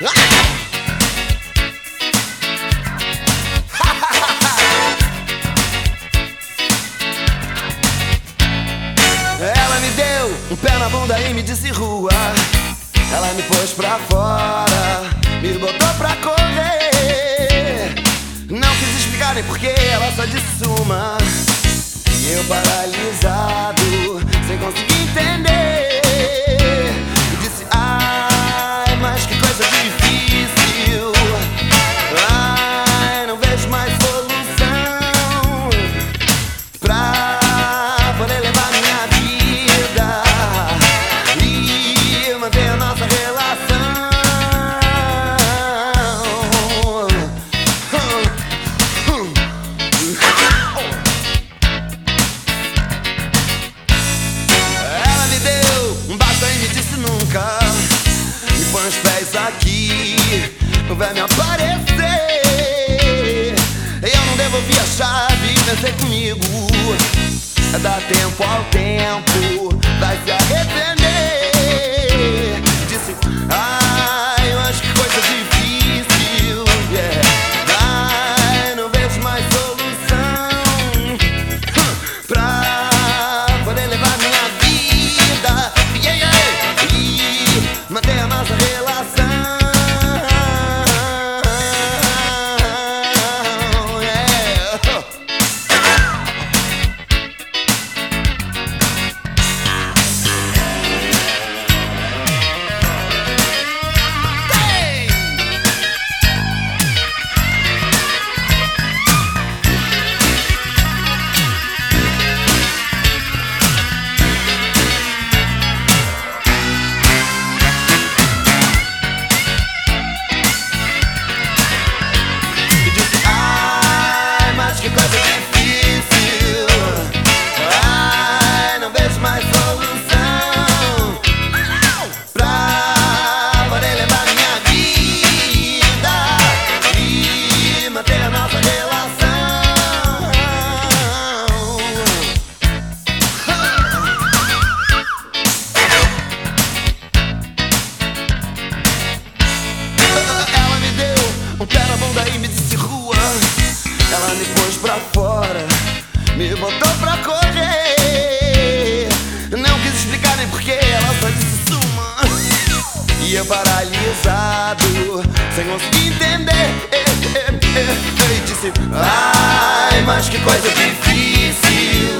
Ah! Ela me deu um pé na bunda e me disse rua. Ela me pôs pra fora, me botou pra correr. Não quis explicar nem porquê, ela só disse uma. E eu paralisado. Aqui vai me aparecer. Eu não devolvi a chave pensei comigo. Dá tempo ao tempo Vai se arrepender me disse rua. Ela me pôs pra fora, me botou pra correr. Não quis explicar nem porquê, ela só disse suma. E eu paralisado, sem conseguir entender. E disse, ai, mas que coisa difícil.